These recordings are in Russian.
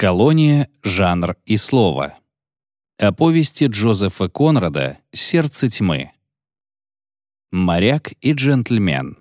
Колония, жанр и слово. О повести Джозефа Конрада «Сердце тьмы». Моряк и джентльмен.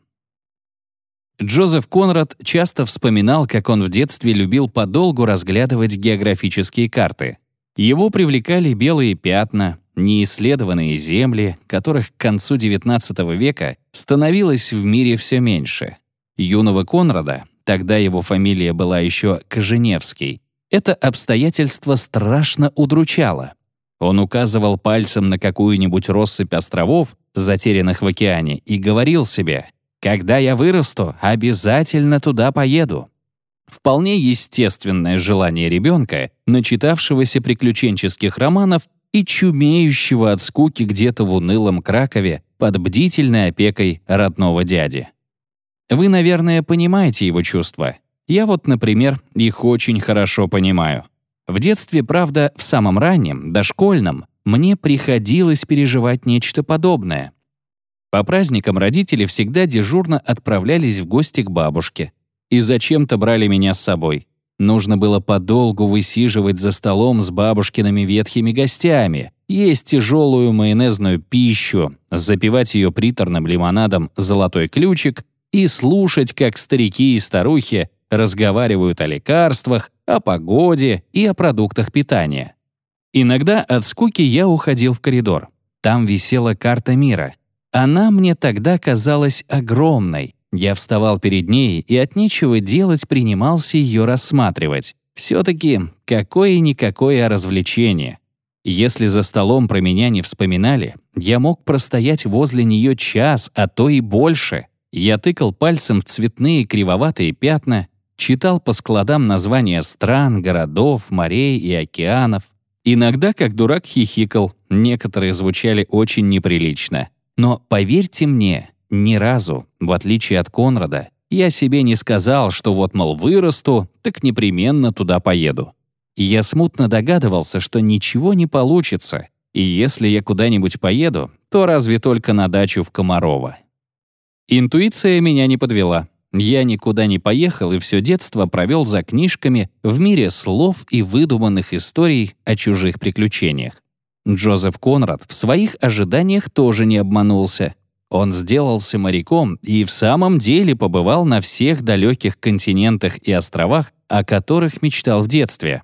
Джозеф Конрад часто вспоминал, как он в детстве любил подолгу разглядывать географические карты. Его привлекали белые пятна, неисследованные земли, которых к концу XIX века становилось в мире все меньше. Юного Конрада, тогда его фамилия была еще Коженевский, это обстоятельство страшно удручало. Он указывал пальцем на какую-нибудь россыпь островов, затерянных в океане, и говорил себе — когда я вырасту, обязательно туда поеду. Вполне естественное желание ребенка, начитавшегося приключенческих романов и чумеющего от скуки где-то в унылом Кракове под бдительной опекой родного дяди. Вы, наверное, понимаете его чувства. Я вот, например, их очень хорошо понимаю. В детстве, правда, в самом раннем, дошкольном, мне приходилось переживать нечто подобное — по праздникам родители всегда дежурно отправлялись в гости к бабушке. И зачем-то брали меня с собой. Нужно было подолгу высиживать за столом с бабушкиными ветхими гостями, есть тяжелую майонезную пищу, запивать ее приторным лимонадом «Золотой ключик» и слушать, как старики и старухи разговаривают о лекарствах, о погоде и о продуктах питания. Иногда от скуки я уходил в коридор. Там висела карта мира. Она мне тогда казалась огромной. Я вставал перед ней и от нечего делать принимался ее рассматривать. Все-таки какое-никакое развлечение. Если за столом про меня не вспоминали, я мог простоять возле нее час, а то и больше. Я тыкал пальцем в цветные кривоватые пятна, читал по складам названия стран, городов, морей и океанов. Иногда, как дурак, хихикал, некоторые звучали очень неприлично. Но поверьте мне, ни разу, в отличие от Конрада, я себе не сказал, что вот, мол, вырасту, так непременно туда поеду. И я смутно догадывался, что ничего не получится, и если я куда-нибудь поеду, то разве только на дачу в Комарова. Интуиция меня не подвела. Я никуда не поехал и все детство провел за книжками в мире слов и выдуманных историй о чужих приключениях. Джозеф Конрад в своих ожиданиях тоже не обманулся. Он сделался моряком и в самом деле побывал на всех далеких континентах и островах, о которых мечтал в детстве.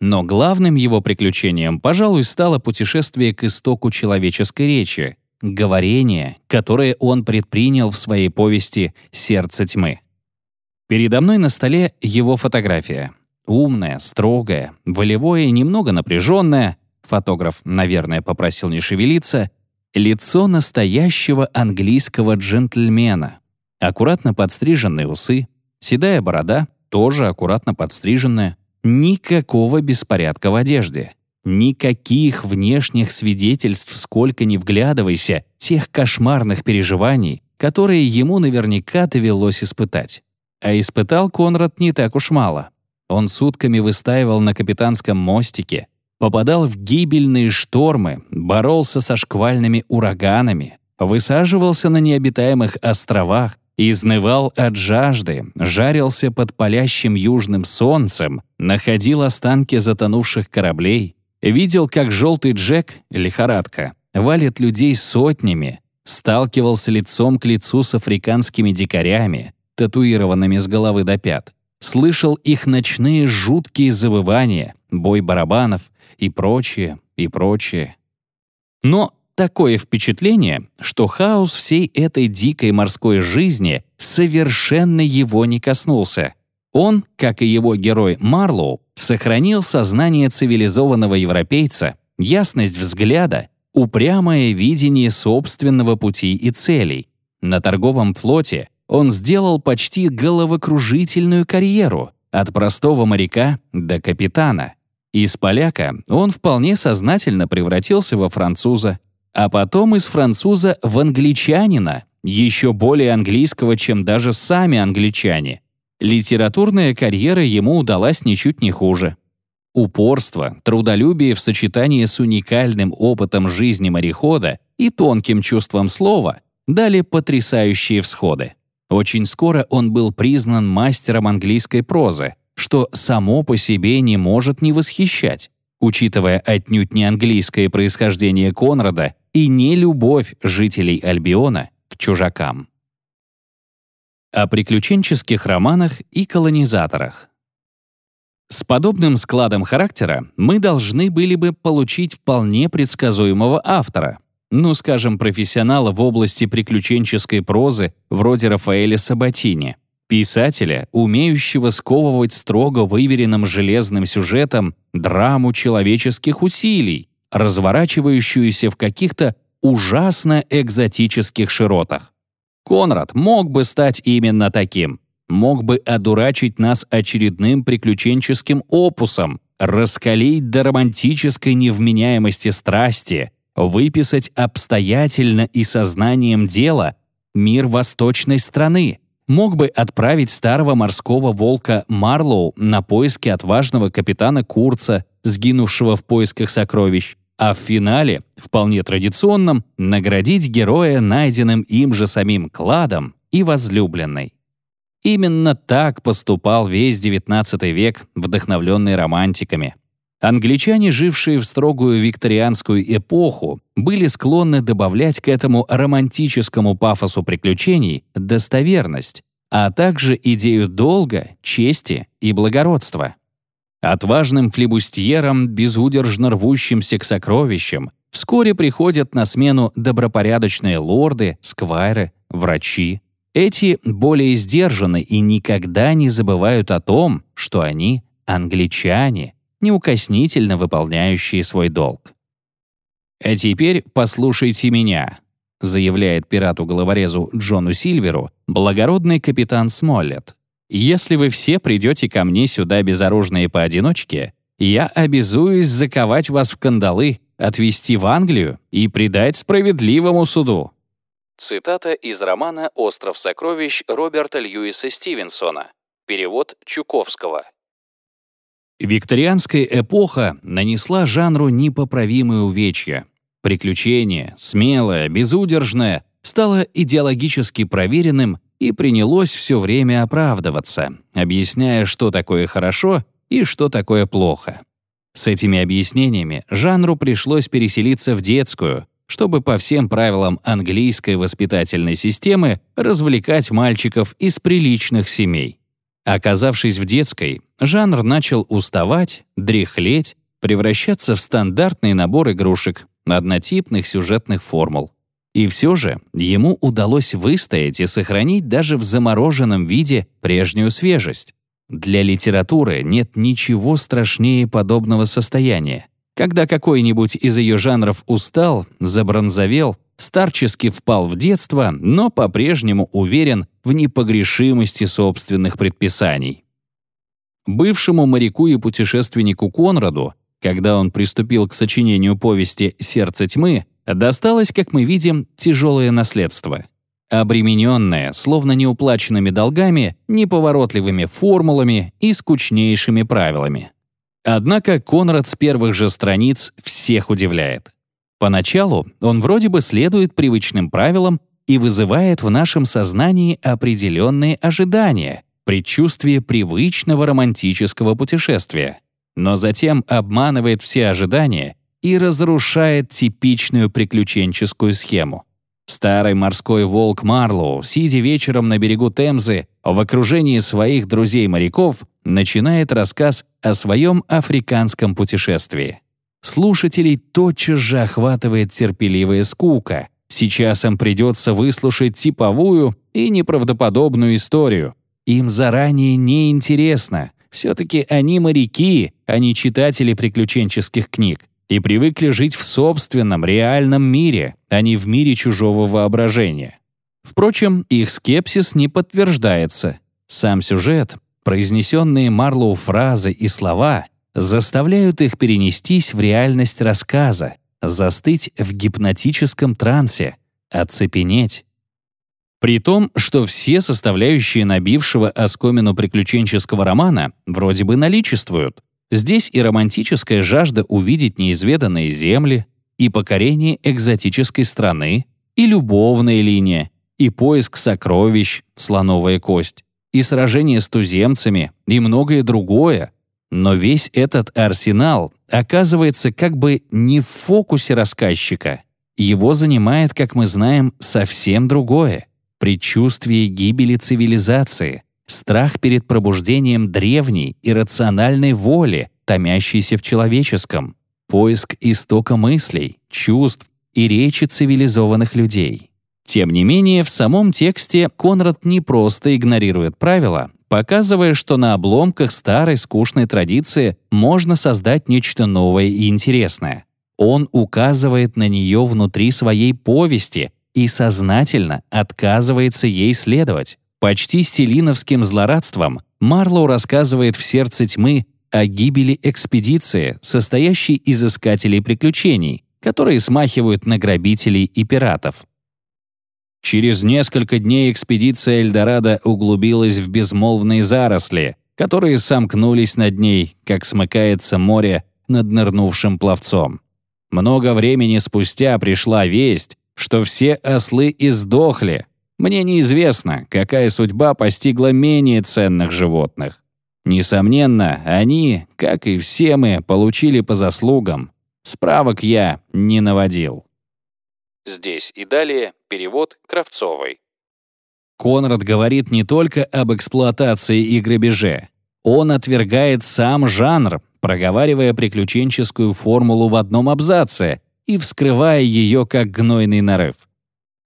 Но главным его приключением, пожалуй, стало путешествие к истоку человеческой речи, говорение, которое он предпринял в своей повести «Сердце тьмы». Передо мной на столе его фотография. Умная, строгая, волевое, немного напряженная, фотограф, наверное, попросил не шевелиться, лицо настоящего английского джентльмена. Аккуратно подстриженные усы, седая борода, тоже аккуратно подстриженная. Никакого беспорядка в одежде. Никаких внешних свидетельств, сколько ни вглядывайся, тех кошмарных переживаний, которые ему наверняка довелось испытать. А испытал Конрад не так уж мало. Он сутками выстаивал на капитанском мостике, попадал в гибельные штормы, боролся со шквальными ураганами, высаживался на необитаемых островах, изнывал от жажды, жарился под палящим южным солнцем, находил останки затонувших кораблей, видел, как желтый Джек, лихорадка, валит людей сотнями, сталкивался лицом к лицу с африканскими дикарями, татуированными с головы до пят, слышал их ночные жуткие завывания, бой барабанов, и прочее, и прочее. Но такое впечатление, что хаос всей этой дикой морской жизни совершенно его не коснулся. Он, как и его герой Марлоу, сохранил сознание цивилизованного европейца, ясность взгляда, упрямое видение собственного пути и целей. На торговом флоте он сделал почти головокружительную карьеру от простого моряка до капитана. Из поляка он вполне сознательно превратился во француза, а потом из француза в англичанина, еще более английского, чем даже сами англичане. Литературная карьера ему удалась ничуть не хуже. Упорство, трудолюбие в сочетании с уникальным опытом жизни морехода и тонким чувством слова дали потрясающие всходы. Очень скоро он был признан мастером английской прозы, что само по себе не может не восхищать, учитывая отнюдь не английское происхождение Конрада и не любовь жителей Альбиона к чужакам. О приключенческих романах и колонизаторах. С подобным складом характера мы должны были бы получить вполне предсказуемого автора, ну, скажем, профессионала в области приключенческой прозы вроде Рафаэля Сабатини, писателя, умеющего сковывать строго выверенным железным сюжетом драму человеческих усилий, разворачивающуюся в каких-то ужасно экзотических широтах. Конрад мог бы стать именно таким — мог бы одурачить нас очередным приключенческим опусом, раскалить до романтической невменяемости страсти, выписать обстоятельно и сознанием дела мир восточной страны, мог бы отправить старого морского волка Марлоу на поиски отважного капитана Курца, сгинувшего в поисках сокровищ, а в финале, вполне традиционном, наградить героя найденным им же самим кладом и возлюбленной. Именно так поступал весь XIX век, вдохновленный романтиками. Англичане, жившие в строгую викторианскую эпоху, были склонны добавлять к этому романтическому пафосу приключений достоверность, а также идею долга, чести и благородства. Отважным флебустьерам, безудержно рвущимся к сокровищам, вскоре приходят на смену добропорядочные лорды, сквайры, врачи, эти более сдержаны и никогда не забывают о том, что они англичане, неукоснительно выполняющие свой долг. «А теперь послушайте меня», — заявляет пирату-головорезу Джону Сильверу благородный капитан Смоллет. «Если вы все придете ко мне сюда безоружные поодиночке, я обязуюсь заковать вас в кандалы, отвезти в Англию и предать справедливому суду. Цитата из романа «Остров сокровищ» Роберта Льюиса Стивенсона. Перевод Чуковского. Викторианская эпоха нанесла жанру непоправимые увечья. Приключение, смелое, безудержное, стало идеологически проверенным и принялось все время оправдываться, объясняя, что такое хорошо и что такое плохо. С этими объяснениями жанру пришлось переселиться в детскую, чтобы по всем правилам английской воспитательной системы развлекать мальчиков из приличных семей. Оказавшись в детской, жанр начал уставать, дряхлеть, превращаться в стандартный набор игрушек, однотипных сюжетных формул. И все же ему удалось выстоять и сохранить даже в замороженном виде прежнюю свежесть. Для литературы нет ничего страшнее подобного состояния. Когда какой-нибудь из ее жанров устал, забронзовел, старчески впал в детство, но по-прежнему уверен в непогрешимости собственных предписаний. Бывшему моряку и путешественнику Конраду, когда он приступил к сочинению повести «Сердце тьмы», досталось, как мы видим, тяжелое наследство. Обремененное, словно неуплаченными долгами, неповоротливыми формулами и скучнейшими правилами. Однако Конрад с первых же страниц всех удивляет. Поначалу он вроде бы следует привычным правилам и вызывает в нашем сознании определенные ожидания, предчувствие привычного романтического путешествия, но затем обманывает все ожидания и разрушает типичную приключенческую схему. Старый морской волк Марлоу, сидя вечером на берегу Темзы в окружении своих друзей-моряков, начинает рассказ о своем африканском путешествии. Слушателей тотчас же охватывает терпеливая скука. Сейчас им придется выслушать типовую и неправдоподобную историю. Им заранее неинтересно. Все-таки они моряки, а не читатели приключенческих книг и привыкли жить в собственном, реальном мире, а не в мире чужого воображения. Впрочем, их скепсис не подтверждается. Сам сюжет, произнесенные Марлоу фразы и слова заставляют их перенестись в реальность рассказа, застыть в гипнотическом трансе, оцепенеть. При том, что все составляющие набившего оскомину приключенческого романа вроде бы наличествуют. Здесь и романтическая жажда увидеть неизведанные земли, и покорение экзотической страны, и любовная линия, и поиск сокровищ, слоновая кость, и сражения с туземцами, и многое другое. Но весь этот арсенал оказывается как бы не в фокусе рассказчика. Его занимает, как мы знаем, совсем другое — предчувствие гибели цивилизации, страх перед пробуждением древней и рациональной воли, томящейся в человеческом, поиск истока мыслей, чувств и речи цивилизованных людей. Тем не менее, в самом тексте Конрад не просто игнорирует правила, показывая, что на обломках старой скучной традиции можно создать нечто новое и интересное. Он указывает на нее внутри своей повести и сознательно отказывается ей следовать. Почти селиновским злорадством Марлоу рассказывает в «Сердце тьмы» о гибели экспедиции, состоящей из искателей приключений, которые смахивают на грабителей и пиратов. Через несколько дней экспедиция Эльдорадо углубилась в безмолвные заросли, которые сомкнулись над ней, как смыкается море над нырнувшим пловцом. Много времени спустя пришла весть, что все ослы издохли. Мне неизвестно, какая судьба постигла менее ценных животных. Несомненно, они, как и все мы, получили по заслугам. Справок я не наводил. Здесь и далее перевод Кравцовой. Конрад говорит не только об эксплуатации и грабеже. Он отвергает сам жанр, проговаривая приключенческую формулу в одном абзаце и вскрывая ее как гнойный нарыв.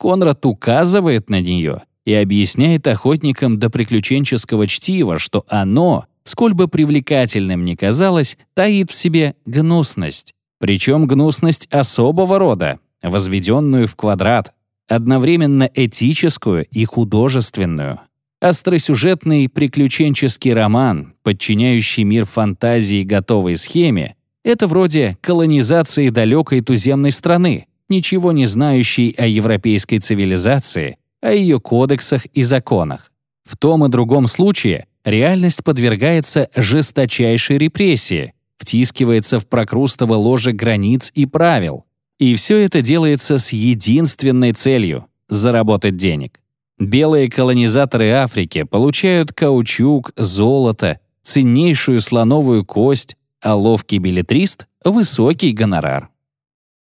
Конрад указывает на нее и объясняет охотникам до приключенческого чтива, что оно, сколь бы привлекательным ни казалось, таит в себе гнусность. Причем гнусность особого рода, возведенную в квадрат, одновременно этическую и художественную. Остросюжетный приключенческий роман, подчиняющий мир фантазии готовой схеме, это вроде колонизации далекой туземной страны, ничего не знающей о европейской цивилизации, о ее кодексах и законах. В том и другом случае реальность подвергается жесточайшей репрессии, втискивается в прокрустово ложе границ и правил, и все это делается с единственной целью — заработать денег. Белые колонизаторы Африки получают каучук, золото, ценнейшую слоновую кость, а ловкий билетрист — высокий гонорар.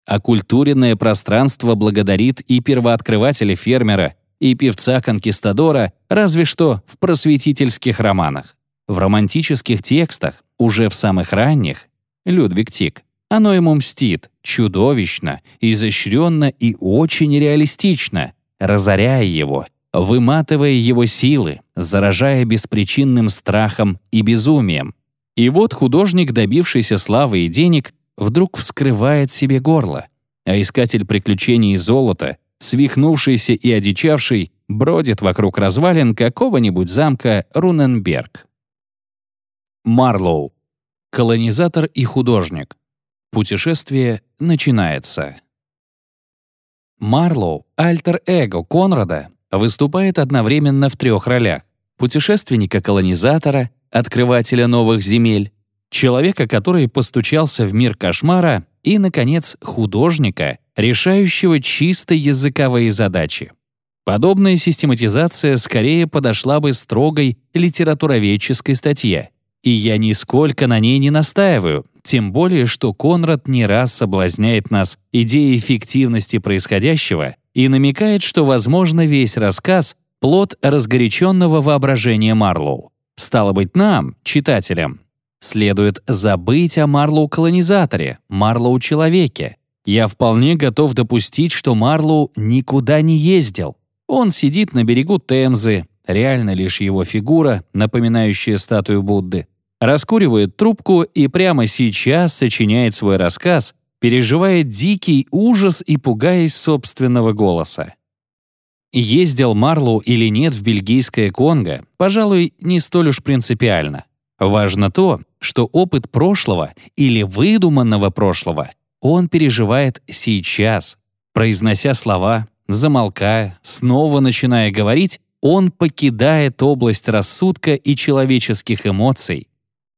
Оккультуренное пространство благодарит и первооткрывателя-фермера, и певца-конкистадора, разве что в просветительских романах. В романтических текстах, уже в самых ранних, Людвиг Тик, оно ему мстит, чудовищно, изощренно и очень реалистично, разоряя его, выматывая его силы, заражая беспричинным страхом и безумием. И вот художник, добившийся славы и денег, вдруг вскрывает себе горло, а искатель приключений и золота, свихнувшийся и одичавший, бродит вокруг развалин какого-нибудь замка Руненберг. Марлоу. Колонизатор и художник. Путешествие начинается. Марлоу, альтер-эго Конрада, выступает одновременно в трех ролях — путешественника-колонизатора, открывателя новых земель, человека, который постучался в мир кошмара, и, наконец, художника, решающего чисто языковые задачи. Подобная систематизация скорее подошла бы строгой литературоведческой статье, и я нисколько на ней не настаиваю, тем более, что Конрад не раз соблазняет нас идеей эффективности происходящего и намекает, что, возможно, весь рассказ — плод разгоряченного воображения Марлоу. Стало быть, нам, читателям, следует забыть о Марлоу-колонизаторе, Марлоу-человеке. Я вполне готов допустить, что Марлоу никуда не ездил. Он сидит на берегу Темзы, реально лишь его фигура, напоминающая статую Будды, раскуривает трубку и прямо сейчас сочиняет свой рассказ, переживая дикий ужас и пугаясь собственного голоса. Ездил Марлоу или нет в бельгийское Конго, пожалуй, не столь уж принципиально. Важно то, что опыт прошлого или выдуманного прошлого он переживает сейчас, произнося слова, замолкая, снова начиная говорить, он покидает область рассудка и человеческих эмоций,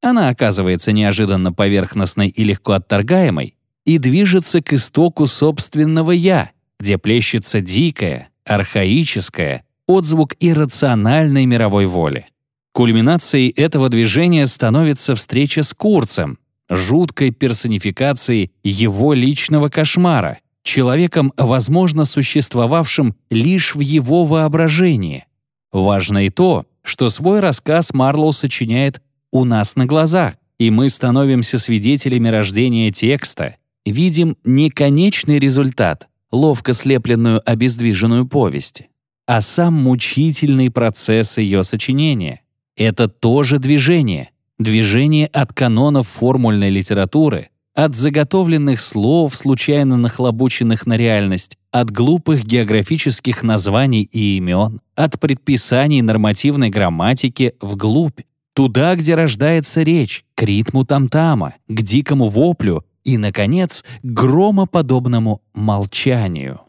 она оказывается неожиданно поверхностной и легко отторгаемой и движется к истоку собственного «я», где плещется дикое, архаическое, отзвук иррациональной мировой воли. Кульминацией этого движения становится встреча с Курцем, жуткой персонификацией его личного кошмара, человеком, возможно, существовавшим лишь в его воображении. Важно и то, что свой рассказ Марлоу сочиняет у нас на глазах, и мы становимся свидетелями рождения текста, видим не конечный результат, ловко слепленную обездвиженную повесть, а сам мучительный процесс ее сочинения. Это тоже движение, движение от канонов формульной литературы, от заготовленных слов, случайно нахлобученных на реальность, от глупых географических названий и имен, от предписаний нормативной грамматики вглубь, туда, где рождается речь, к ритму тамтама, к дикому воплю и, наконец, к громоподобному молчанию.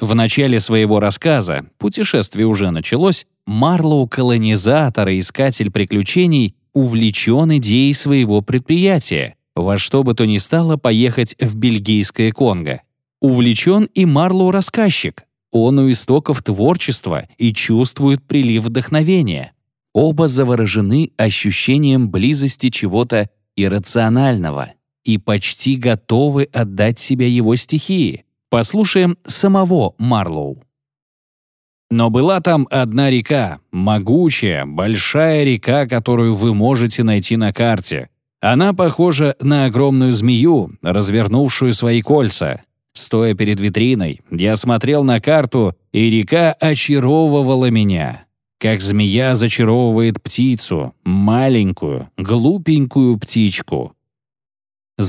В начале своего рассказа «Путешествие уже началось» Марлоу, колонизатор и искатель приключений, увлечен идеей своего предприятия, во что бы то ни стало поехать в бельгийское Конго. Увлечен и Марлоу рассказчик. Он у истоков творчества и чувствует прилив вдохновения. Оба заворожены ощущением близости чего-то иррационального и почти готовы отдать себя его стихии. Послушаем самого Марлоу. Но была там одна река, могучая, большая река, которую вы можете найти на карте. Она похожа на огромную змею, развернувшую свои кольца. Стоя перед витриной, я смотрел на карту, и река очаровывала меня. Как змея зачаровывает птицу, маленькую, глупенькую птичку.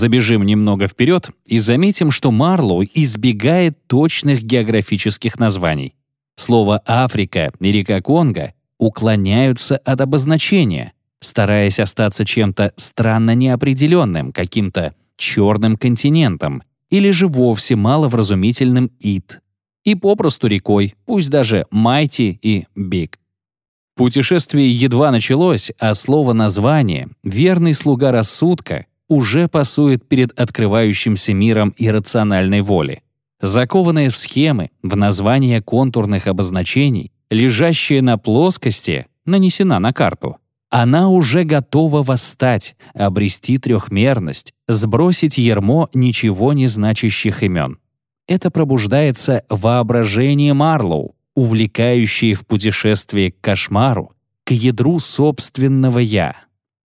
Забежим немного вперед и заметим, что Марлоу избегает точных географических названий. Слово «Африка» и река Конго уклоняются от обозначения — стараясь остаться чем-то странно неопределенным, каким-то черным континентом или же вовсе маловразумительным «ит». И попросту рекой, пусть даже «майти» и «биг». Путешествие едва началось, а слово «название», верный слуга рассудка, уже пасует перед открывающимся миром иррациональной воли. Закованное в схемы, в названия контурных обозначений, лежащая на плоскости, нанесена на карту. Она уже готова восстать, обрести трехмерность, сбросить ермо ничего не значащих имен. Это пробуждается воображение Марлоу, увлекающее в путешествие к кошмару, к ядру собственного «я».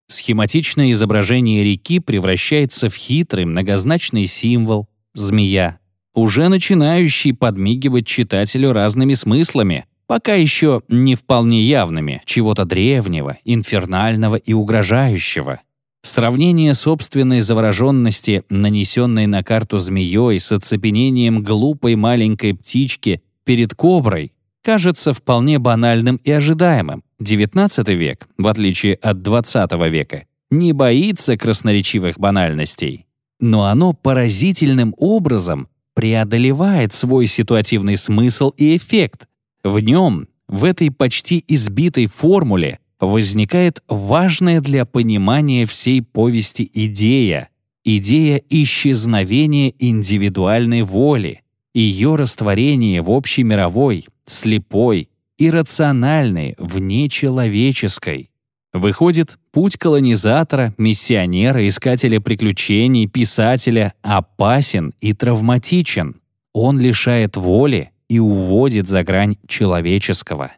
Схематичное изображение реки превращается в хитрый многозначный символ — змея, уже начинающий подмигивать читателю разными смыслами — пока еще не вполне явными, чего-то древнего, инфернального и угрожающего. Сравнение собственной завороженности, нанесенной на карту змеей с оцепенением глупой маленькой птички перед коброй, кажется вполне банальным и ожидаемым. XIX век, в отличие от XX века, не боится красноречивых банальностей. Но оно поразительным образом преодолевает свой ситуативный смысл и эффект, в нем, в этой почти избитой формуле, возникает важная для понимания всей повести идея, идея исчезновения индивидуальной воли, ее растворение в общемировой, слепой, иррациональной, внечеловеческой. Выходит, путь колонизатора, миссионера, искателя приключений, писателя опасен и травматичен. Он лишает воли, и уводит за грань человеческого.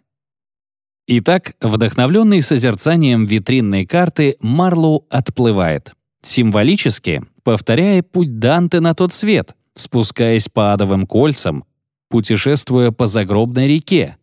Итак, вдохновленный созерцанием витринной карты, Марлоу отплывает. Символически, повторяя путь Данте на тот свет, спускаясь по адовым кольцам, путешествуя по загробной реке.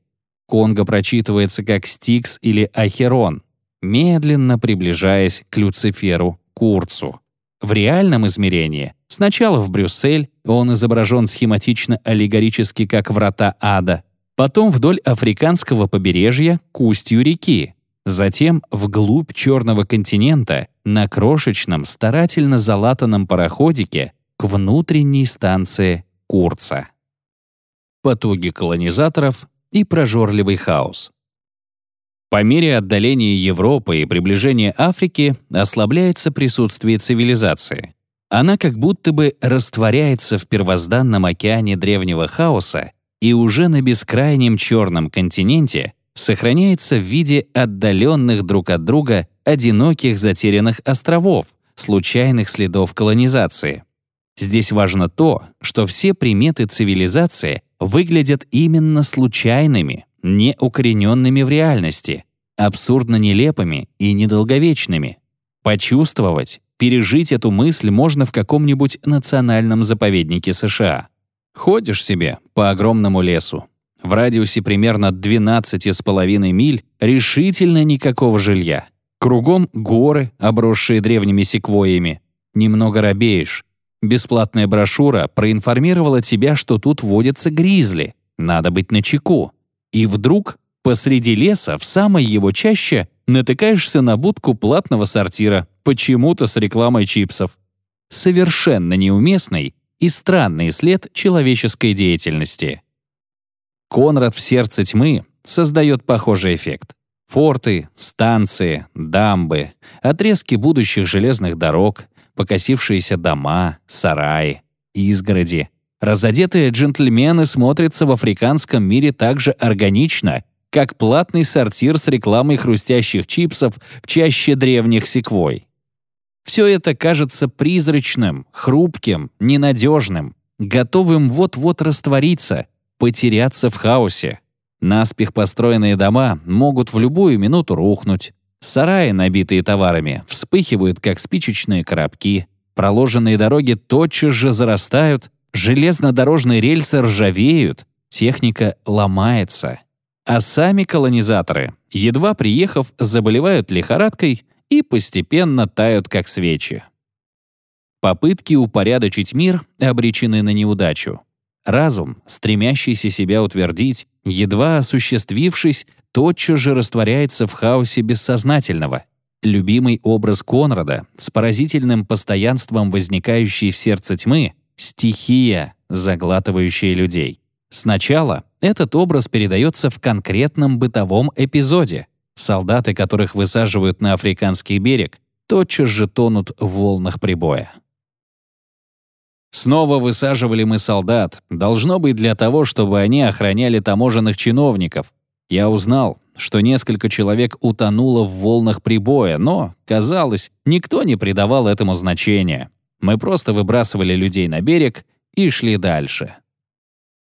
Конго прочитывается как Стикс или Ахерон, медленно приближаясь к Люциферу Курцу. В реальном измерении сначала в Брюссель, он изображен схематично-аллегорически как врата ада, потом вдоль африканского побережья к устью реки, затем вглубь Черного континента на крошечном, старательно залатанном пароходике к внутренней станции Курца. Потуги колонизаторов и прожорливый хаос. По мере отдаления Европы и приближения Африки ослабляется присутствие цивилизации. Она как будто бы растворяется в первозданном океане древнего хаоса, и уже на бескрайнем черном континенте сохраняется в виде отдаленных друг от друга одиноких затерянных островов, случайных следов колонизации. Здесь важно то, что все приметы цивилизации выглядят именно случайными, не укорененными в реальности, абсурдно нелепыми и недолговечными. Почувствовать, пережить эту мысль можно в каком-нибудь национальном заповеднике США. Ходишь себе по огромному лесу. В радиусе примерно 12,5 миль решительно никакого жилья. Кругом горы, обросшие древними секвоями. Немного робеешь. Бесплатная брошюра проинформировала тебя, что тут водятся гризли. Надо быть начеку. И вдруг посреди леса, в самой его чаще, натыкаешься на будку платного сортира, почему-то с рекламой чипсов. Совершенно неуместный и странный след человеческой деятельности. Конрад в сердце тьмы создает похожий эффект. Форты, станции, дамбы, отрезки будущих железных дорог, покосившиеся дома, сараи, изгороди. Разодетые джентльмены смотрятся в африканском мире так же органично, как платный сортир с рекламой хрустящих чипсов в чаще древних секвой. Все это кажется призрачным, хрупким, ненадежным, готовым вот-вот раствориться, потеряться в хаосе. Наспех построенные дома могут в любую минуту рухнуть. Сараи, набитые товарами, вспыхивают, как спичечные коробки. Проложенные дороги тотчас же зарастают, железнодорожные рельсы ржавеют, техника ломается. А сами колонизаторы, едва приехав, заболевают лихорадкой и постепенно тают, как свечи. Попытки упорядочить мир обречены на неудачу. Разум, стремящийся себя утвердить, едва осуществившись, тотчас же растворяется в хаосе бессознательного. Любимый образ Конрада, с поразительным постоянством возникающий в сердце тьмы, стихия, заглатывающая людей. Сначала этот образ передается в конкретном бытовом эпизоде. Солдаты, которых высаживают на африканский берег, тотчас же тонут в волнах прибоя. Снова высаживали мы солдат, должно быть для того, чтобы они охраняли таможенных чиновников. Я узнал, что несколько человек утонуло в волнах прибоя, но, казалось, никто не придавал этому значения. Мы просто выбрасывали людей на берег и шли дальше.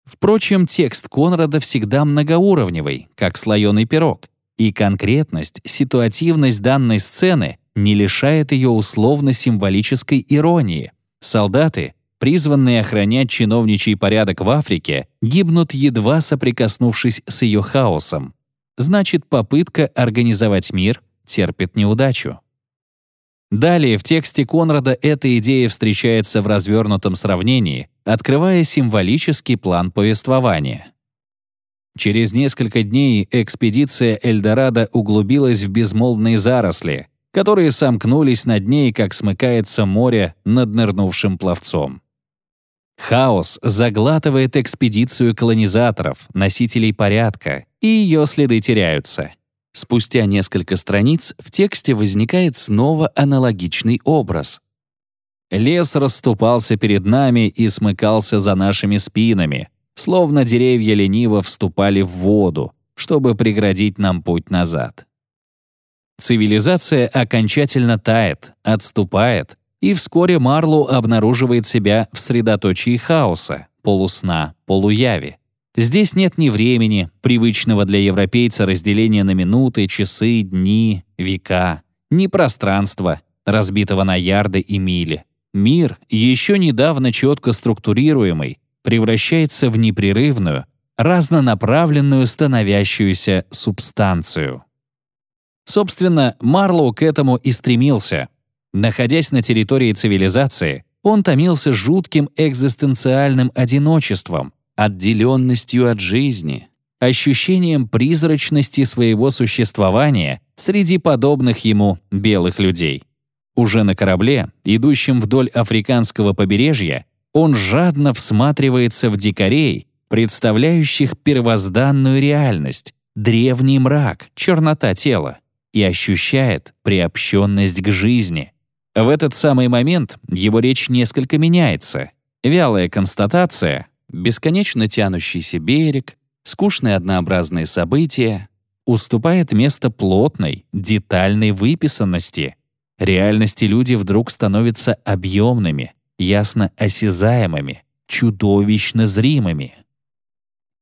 Впрочем, текст Конрада всегда многоуровневый, как слоеный пирог, и конкретность, ситуативность данной сцены не лишает ее условно-символической иронии. Солдаты призванные охранять чиновничий порядок в Африке, гибнут, едва соприкоснувшись с ее хаосом. Значит, попытка организовать мир терпит неудачу. Далее в тексте Конрада эта идея встречается в развернутом сравнении, открывая символический план повествования. Через несколько дней экспедиция Эльдорадо углубилась в безмолвные заросли, которые сомкнулись над ней, как смыкается море над нырнувшим пловцом. Хаос заглатывает экспедицию колонизаторов, носителей порядка, и ее следы теряются. Спустя несколько страниц в тексте возникает снова аналогичный образ. Лес расступался перед нами и смыкался за нашими спинами, словно деревья лениво вступали в воду, чтобы преградить нам путь назад. Цивилизация окончательно тает, отступает, и вскоре Марлоу обнаруживает себя в средоточии хаоса, полусна, полуяви. Здесь нет ни времени, привычного для европейца разделения на минуты, часы, дни, века, ни пространства, разбитого на ярды и мили. Мир, еще недавно четко структурируемый, превращается в непрерывную, разнонаправленную становящуюся субстанцию. Собственно, Марлоу к этому и стремился — Находясь на территории цивилизации, он томился жутким экзистенциальным одиночеством, отделенностью от жизни, ощущением призрачности своего существования среди подобных ему белых людей. Уже на корабле, идущем вдоль африканского побережья, он жадно всматривается в дикарей, представляющих первозданную реальность, древний мрак, чернота тела, и ощущает приобщенность к жизни — в этот самый момент его речь несколько меняется. Вялая констатация, бесконечно тянущийся берег, скучные однообразные события, уступает место плотной, детальной выписанности. Реальности люди вдруг становятся объемными, ясно осязаемыми, чудовищно зримыми.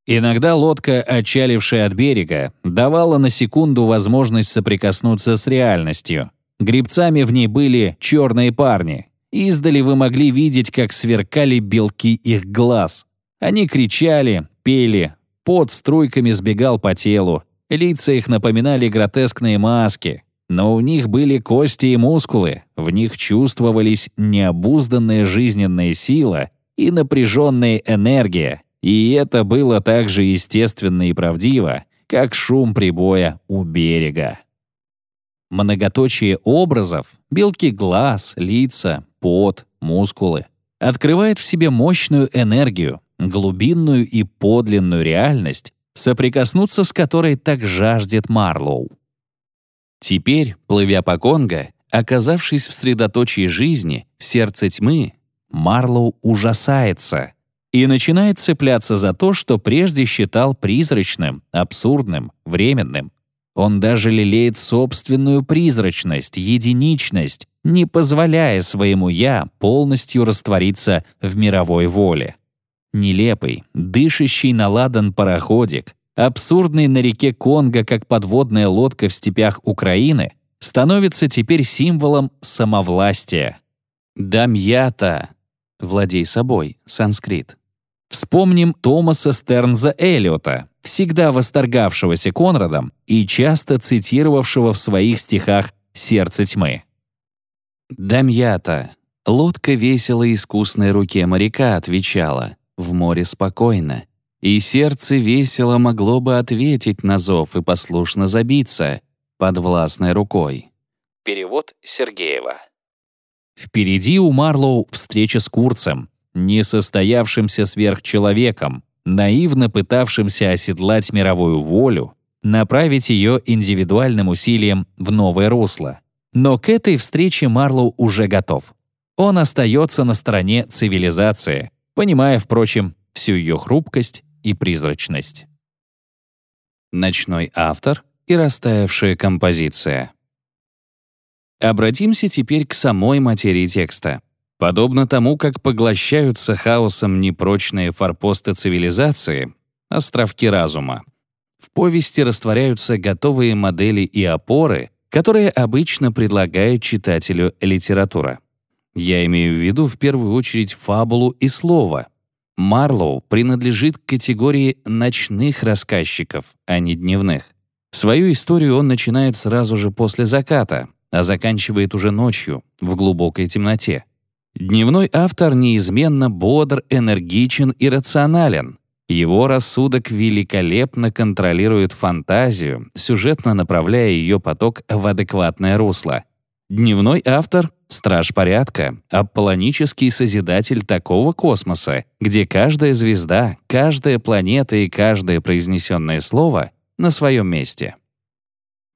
Иногда лодка, отчалившая от берега, давала на секунду возможность соприкоснуться с реальностью. Грибцами в ней были черные парни. Издали вы могли видеть, как сверкали белки их глаз. Они кричали, пели, пот струйками сбегал по телу, лица их напоминали гротескные маски, но у них были кости и мускулы, в них чувствовались необузданная жизненная сила и напряженная энергия, и это было так же естественно и правдиво, как шум прибоя у берега. Многоточие образов, белки глаз, лица, пот, мускулы, открывает в себе мощную энергию, глубинную и подлинную реальность, соприкоснуться с которой так жаждет Марлоу. Теперь, плывя по Конго, оказавшись в средоточии жизни, в сердце тьмы, Марлоу ужасается и начинает цепляться за то, что прежде считал призрачным, абсурдным, временным. Он даже лелеет собственную призрачность, единичность, не позволяя своему «я» полностью раствориться в мировой воле. Нелепый, дышащий на ладан пароходик, абсурдный на реке Конго как подводная лодка в степях Украины, становится теперь символом самовластия. Дамьята — владей собой, санскрит. Вспомним Томаса Стернза Эллиота, всегда восторгавшегося Конрадом и часто цитировавшего в своих стихах «Сердце тьмы». Дамьята. Лодка весело искусной руке моряка отвечала «В море спокойно». И сердце весело могло бы ответить на зов и послушно забиться под властной рукой. Перевод Сергеева. Впереди у Марлоу встреча с Курцем, несостоявшимся сверхчеловеком, наивно пытавшимся оседлать мировую волю, направить ее индивидуальным усилием в новое русло. Но к этой встрече Марлоу уже готов. Он остается на стороне цивилизации, понимая, впрочем, всю ее хрупкость и призрачность. Ночной автор и растаявшая композиция. Обратимся теперь к самой материи текста. Подобно тому, как поглощаются хаосом непрочные форпосты цивилизации, островки разума, в повести растворяются готовые модели и опоры, которые обычно предлагает читателю литература. Я имею в виду в первую очередь фабулу и слово. Марлоу принадлежит к категории ночных рассказчиков, а не дневных. Свою историю он начинает сразу же после заката, а заканчивает уже ночью, в глубокой темноте. Дневной автор неизменно бодр, энергичен и рационален. Его рассудок великолепно контролирует фантазию, сюжетно направляя ее поток в адекватное русло. Дневной автор — страж порядка, аполлонический созидатель такого космоса, где каждая звезда, каждая планета и каждое произнесенное слово на своем месте.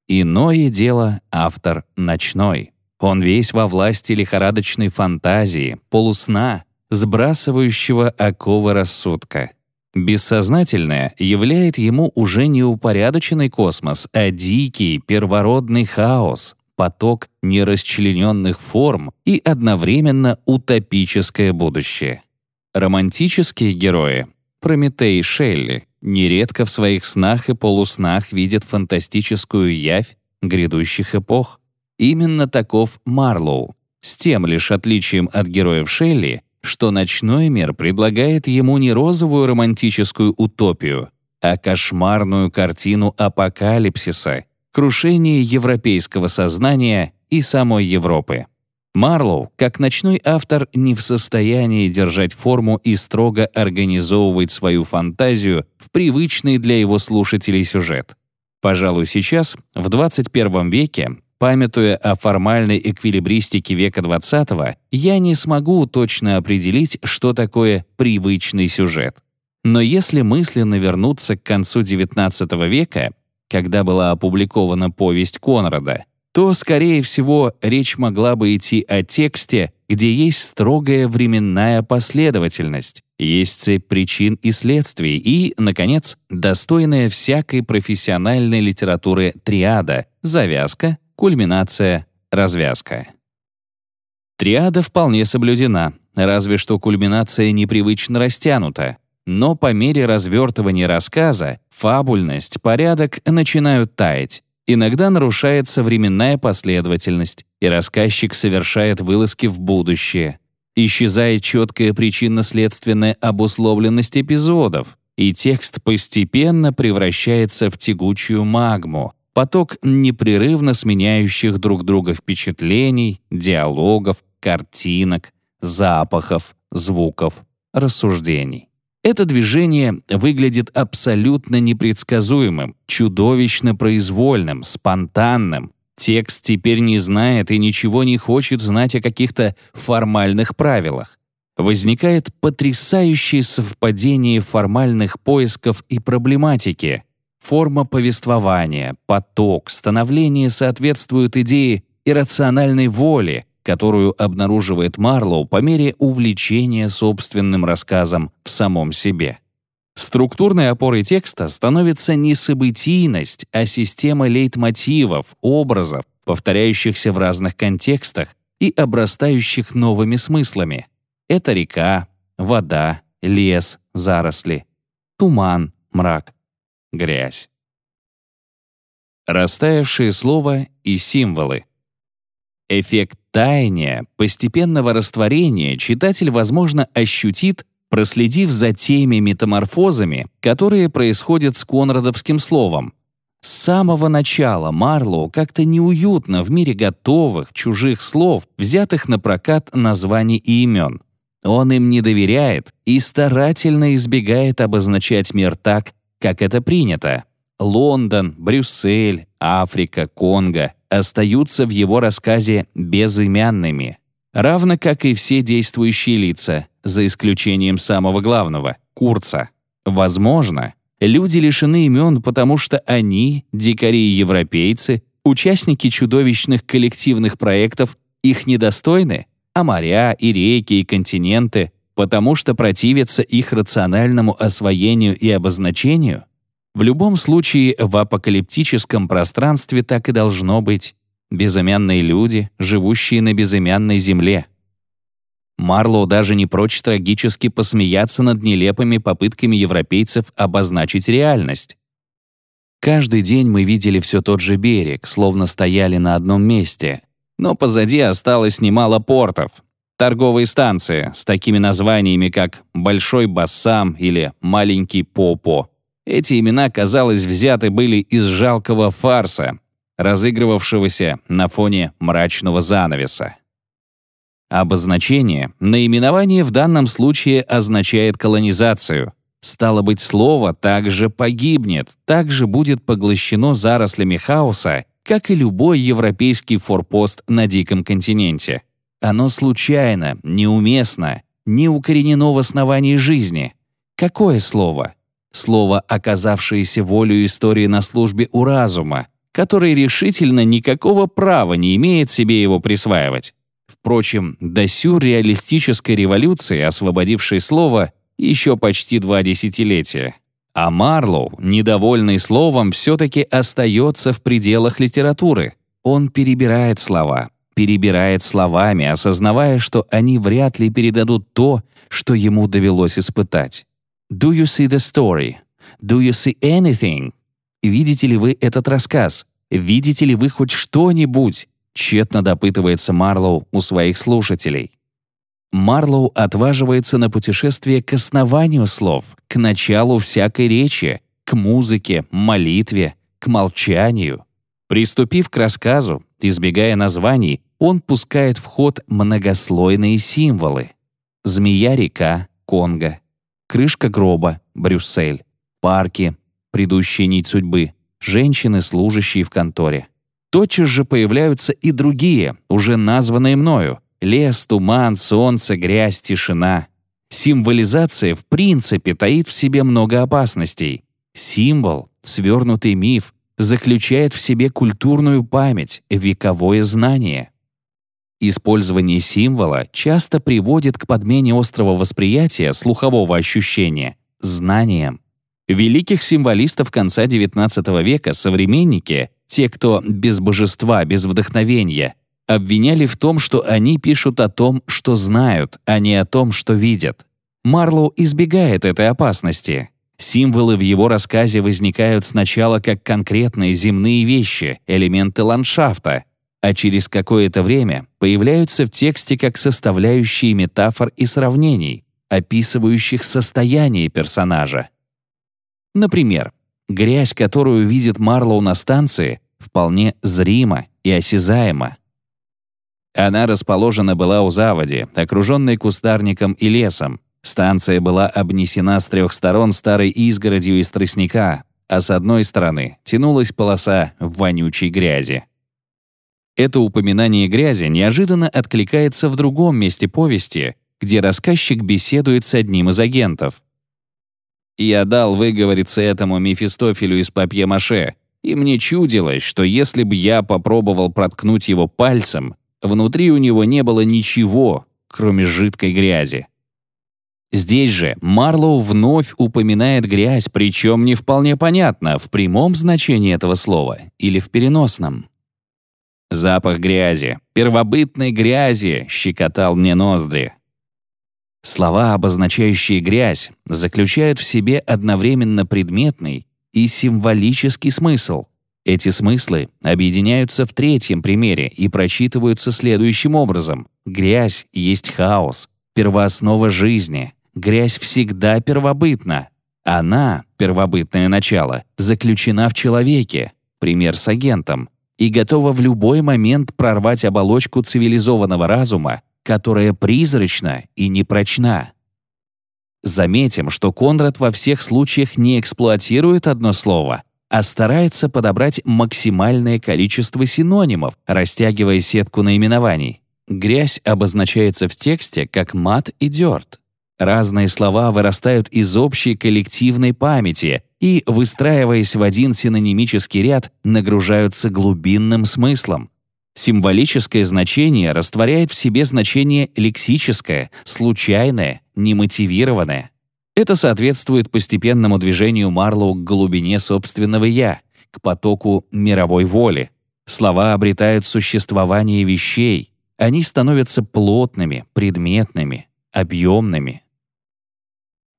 Иное дело автор ночной. Он весь во власти лихорадочной фантазии, полусна, сбрасывающего оковы рассудка. Бессознательное являет ему уже не упорядоченный космос, а дикий, первородный хаос, поток нерасчлененных форм и одновременно утопическое будущее. Романтические герои Прометей и Шелли нередко в своих снах и полуснах видят фантастическую явь грядущих эпох. Именно таков Марлоу, с тем лишь отличием от героев Шелли, что ночной мир предлагает ему не розовую романтическую утопию, а кошмарную картину апокалипсиса, крушение европейского сознания и самой Европы. Марлоу, как ночной автор, не в состоянии держать форму и строго организовывать свою фантазию в привычный для его слушателей сюжет. Пожалуй, сейчас, в 21 веке, памятуя о формальной эквилибристике века XX, я не смогу точно определить, что такое привычный сюжет. Но если мысленно вернуться к концу XIX века, когда была опубликована повесть Конрада, то, скорее всего, речь могла бы идти о тексте, где есть строгая временная последовательность, Есть цепь причин и следствий и, наконец, достойная всякой профессиональной литературы триада — завязка, кульминация, развязка. Триада вполне соблюдена, разве что кульминация непривычно растянута. Но по мере развертывания рассказа фабульность, порядок начинают таять. Иногда нарушается временная последовательность, и рассказчик совершает вылазки в будущее. Исчезает четкая причинно-следственная обусловленность эпизодов, и текст постепенно превращается в тягучую магму, поток непрерывно сменяющих друг друга впечатлений, диалогов, картинок, запахов, звуков, рассуждений. Это движение выглядит абсолютно непредсказуемым, чудовищно произвольным, спонтанным. Текст теперь не знает и ничего не хочет знать о каких-то формальных правилах. Возникает потрясающее совпадение формальных поисков и проблематики. Форма повествования, поток, становление соответствуют идее иррациональной воли, которую обнаруживает Марлоу по мере увлечения собственным рассказом в самом себе. Структурной опорой текста становится не событийность, а система лейтмотивов, образов, повторяющихся в разных контекстах и обрастающих новыми смыслами. Это река, вода, лес, заросли, туман, мрак, грязь. Растаявшие слова и символы — Эффект таяния, постепенного растворения читатель, возможно, ощутит, проследив за теми метаморфозами, которые происходят с конрадовским словом. С самого начала Марлоу как-то неуютно в мире готовых, чужих слов, взятых на прокат названий и имен. Он им не доверяет и старательно избегает обозначать мир так, как это принято. Лондон, Брюссель, Африка, Конго остаются в его рассказе безымянными, равно как и все действующие лица, за исключением самого главного — Курца. Возможно, люди лишены имен, потому что они, дикари и европейцы, участники чудовищных коллективных проектов, их недостойны, а моря и реки и континенты, потому что противятся их рациональному освоению и обозначению — в любом случае, в апокалиптическом пространстве так и должно быть. Безымянные люди, живущие на безымянной земле. Марлоу даже не прочь трагически посмеяться над нелепыми попытками европейцев обозначить реальность. Каждый день мы видели все тот же берег, словно стояли на одном месте. Но позади осталось немало портов. Торговые станции с такими названиями, как «Большой Бассам» или «Маленький Попо». Эти имена, казалось, взяты были из жалкого фарса, разыгрывавшегося на фоне мрачного занавеса. Обозначение, наименование в данном случае означает колонизацию. Стало быть, слово также погибнет, также будет поглощено зарослями хаоса, как и любой европейский форпост на диком континенте. Оно случайно, неуместно, не укоренено в основании жизни. Какое слово? Слово, оказавшееся волю истории на службе у разума, который решительно никакого права не имеет себе его присваивать. Впрочем, до сюрреалистической революции, освободившей слово, еще почти два десятилетия. А Марлоу, недовольный словом, все-таки остается в пределах литературы. Он перебирает слова, перебирает словами, осознавая, что они вряд ли передадут то, что ему довелось испытать. Do you see the story? Do you see anything? Видите ли вы этот рассказ? Видите ли вы хоть что-нибудь? Тщетно допытывается Марлоу у своих слушателей. Марлоу отваживается на путешествие к основанию слов, к началу всякой речи, к музыке, молитве, к молчанию. Приступив к рассказу, избегая названий, он пускает в ход многослойные символы. Змея-река, Конго, крышка гроба, Брюссель, парки, предыдущая нить судьбы, женщины, служащие в конторе. Тотчас же появляются и другие, уже названные мною. Лес, туман, солнце, грязь, тишина. Символизация в принципе таит в себе много опасностей. Символ, свернутый миф, заключает в себе культурную память, вековое знание. Использование символа часто приводит к подмене острого восприятия слухового ощущения знанием. Великих символистов конца XIX века современники, те, кто без божества, без вдохновения, обвиняли в том, что они пишут о том, что знают, а не о том, что видят. Марлоу избегает этой опасности. Символы в его рассказе возникают сначала как конкретные земные вещи, элементы ландшафта, а через какое-то время появляются в тексте как составляющие метафор и сравнений, описывающих состояние персонажа. Например, грязь, которую видит Марлоу на станции, вполне зрима и осязаема. Она расположена была у заводи, окруженной кустарником и лесом, Станция была обнесена с трех сторон старой изгородью из тростника, а с одной стороны тянулась полоса вонючей грязи. Это упоминание грязи неожиданно откликается в другом месте повести, где рассказчик беседует с одним из агентов. «Я дал выговориться этому Мефистофелю из папье-маше, и мне чудилось, что если бы я попробовал проткнуть его пальцем, внутри у него не было ничего, кроме жидкой грязи. Здесь же Марлоу вновь упоминает грязь, причем не вполне понятно, в прямом значении этого слова или в переносном. Запах грязи, первобытной грязи, щекотал мне ноздри. Слова, обозначающие грязь, заключают в себе одновременно предметный и символический смысл. Эти смыслы объединяются в третьем примере и прочитываются следующим образом. Грязь есть хаос, первооснова жизни, грязь всегда первобытна. Она, первобытное начало, заключена в человеке, пример с агентом, и готова в любой момент прорвать оболочку цивилизованного разума, которая призрачна и непрочна. Заметим, что Конрад во всех случаях не эксплуатирует одно слово, а старается подобрать максимальное количество синонимов, растягивая сетку наименований. Грязь обозначается в тексте как мат и дёрт. Разные слова вырастают из общей коллективной памяти и, выстраиваясь в один синонимический ряд, нагружаются глубинным смыслом. Символическое значение растворяет в себе значение лексическое, случайное, немотивированное. Это соответствует постепенному движению Марлоу к глубине собственного «я», к потоку мировой воли. Слова обретают существование вещей. Они становятся плотными, предметными, объемными.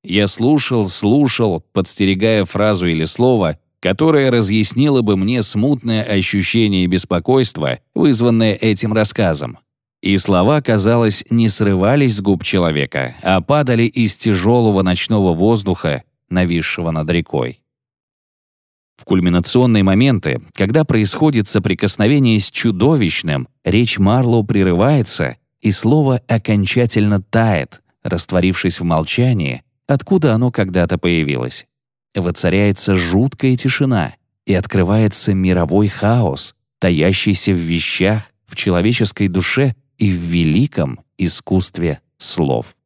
Я слушал, слушал, подстерегая фразу или слово, которое разъяснило бы мне смутное ощущение беспокойства, вызванное этим рассказом. И слова, казалось, не срывались с губ человека, а падали из тяжелого ночного воздуха, нависшего над рекой. В кульминационные моменты, когда происходит соприкосновение с чудовищным, речь Марлоу прерывается, и слово окончательно тает, растворившись в молчании, откуда оно когда-то появилось. Воцаряется жуткая тишина, и открывается мировой хаос, таящийся в вещах, в человеческой душе и в великом искусстве слов.